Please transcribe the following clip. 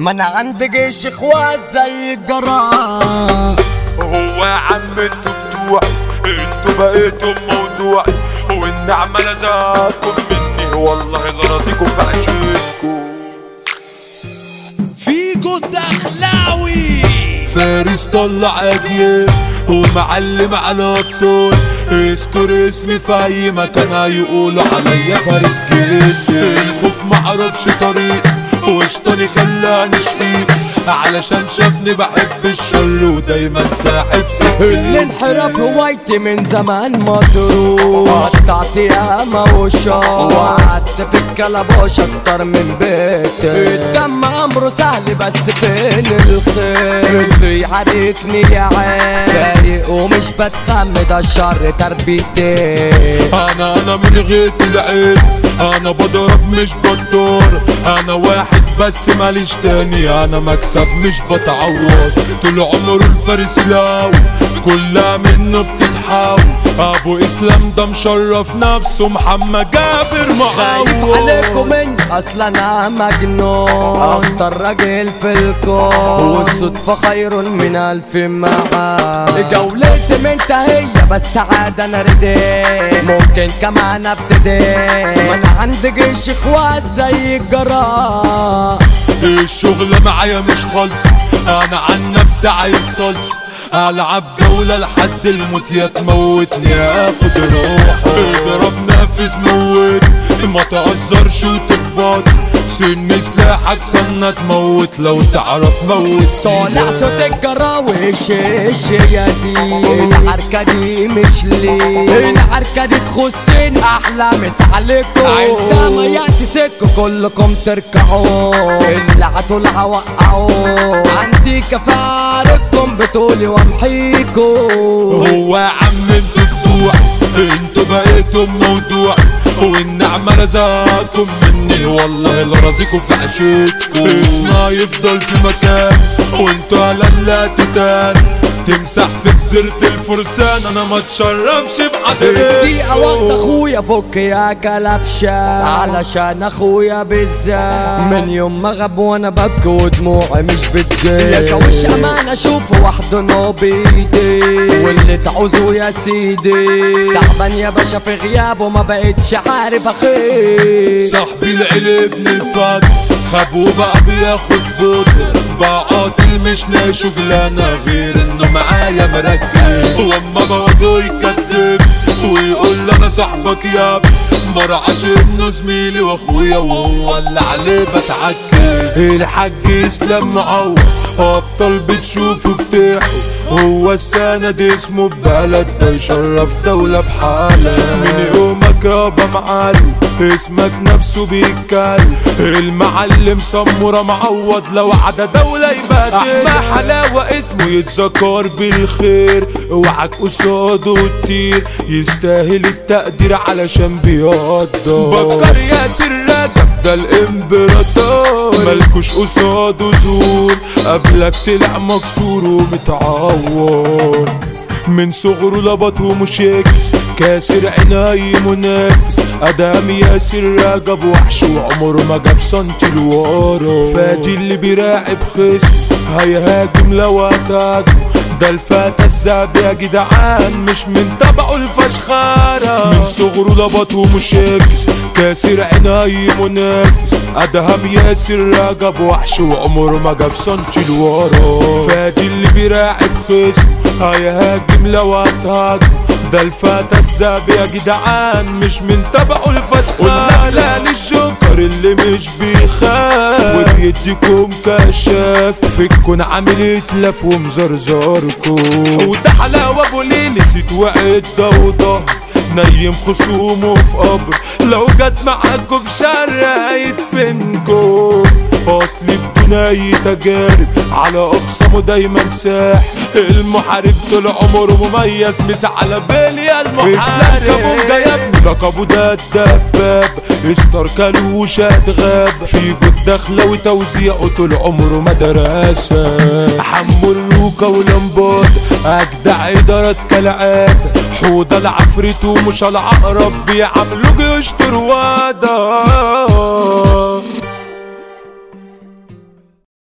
ما أنا عندي جيش إخوات زي الجراح هو يا عم أنتوا بتوعي أنتوا بقيتوا موضوعي والنعمة لزاكم مني والله لراضيكم بعشقكم. فيجو الدخلاوي فارس طلع أجيال ومعلم على ابطال اذكر اسمي في أي مكان هيقولوا عليا فارس جدا الخوف معرفش طريق. وشطاني خلاني شقيق علشان شافني بحب الشر ودايما ساحب سكين. الانحراف هوايتي من زمان مطروح قطعت ياما وشار وقعدت في الكلبوش أكتر من بيتي. الدم امره سهل بس فين الخير؟ اللي يعاركني يا عين. فايق ومش بتخم ده الشر تربيتي أنا أنا من غير العين. أنا بضرب مش بدور أنا واحد بس ماليش تاني أنا مكسب مش بتعوض. طول عمره الفارس لاوي كلها منه بتتحاول أبو إسلام ده مشرف نفسه محمد جابر خايف معوض عليكم مني أصلا أنا مجنون اخطر راجل في الكون. والصدفة خير من ألف معاد جولتي منتهية بس عاد أنا رديت. ممكن كمان ابتدي ما أنا عندي جيش إخوات زي الجراح الشغل معايا مش خالص أنا عن نفسي عايز صلص. العب جولة لحد الموت يا تموتني اخد روح اضرب نفس موت ما تهزرش وتكبر. سن سلاحك سنة تموت لو تعرف موت طالع صوت الجراوش الشيا دي العركة دي مش ليه العركة دي تخصني أحلى مس عليكم عندما يأتي سكوا كلكم تركعوا اللي هتولع وقعوا عندي كفاركم بتقولي وامحيكوا هو يا عم أنتوا أنتوا بقيتوا موضوعي والنعمة رزقكم مني. والله لرزقكم في عشتكم اسمها يفضل في مكان وإنتوا على لا تتان. تمسح في جزيرة الفرسان أنا ما اتشرفش بحضرتك دقيقة وقت أخويا فك يا كلبشة. علشان أخويا بالذات. من يوم ما غاب وأنا ببكي ودموعي مش بتجي. يا شوش أمان اشوفه وحده نو بايدي واللي تعوزه يا سيدي. تعبان يا باشا في غيابه ما بقتش عارف أخي صاحبي العيل ابن الفضل خاب وبقى بياخد بودر بقى قاتل مش لاقي شغلانة غير إنه معايا مركز واما بقعدوا يكذب ويقول أنا صاحبك يا ابني مرعاش انه زميلي وأخويا وهو اللي عليه بتعكز الحاج اسلام معوض أبطال بتشوفه بتحكي. هو السند اسمه ببلد ده يشرف دولة بحالة. من يومك يابا معلم اسمك نفسه بيتكلم المعلم سمرة معوض لو عدا دولة يبقى احمى حلاوة اسمه يتذكر بالخير. اوعك قصاده تطير. يستاهل التقدير علشان بيقدر. بكر ياسر رجب ده الامبراطور. ملكوش قصاده زور قبلك طلع مكسور ومتعور. من صغره لبط ومشاكس كاسر عناي منافس. آدم ياسر رجب وحش وعمره ما جاب سنتي لورا فادي اللي بيراقب خصم. هيهاجم لو هتهاجم ده الفتى الذهب يا جدعان مش من تبعه الفشخارة. من صغره لبط ومشاكس كاسر عناي منافس. ادهم ياسر رجب وحش وعمره ما جاب سنتي لورا فادي اللي بيراقب خصم. هيهاجم لو هتهاجم ده الفتى الذهب يا جدعان مش من تبعه الفشخان لا للشكر اللي مش بيخاف. وبيديكم كشاف. فيكن عامل اتلف ومزرزركم وده حلاوة أبو ليل نسيت وعد وضهر نيم خصومه في قبر. لو جت معاكم بشر هيدفنكم اصل الدنيا تجارب. على اقسامه دايما ساح. المحارب طول عمره مميز. مس على بالي يا المحارب. اسلام كابونجا يا ابني لقبه ده الدباب. استر كالوش أتغاب. في جود داخلة وتوزيعه طول عمره مدرسة. حمو الروكا ولمبات أجدع ادارات كالعادة. حوضه العفريت ومش العقرب. بيعملوا جيوش ترواده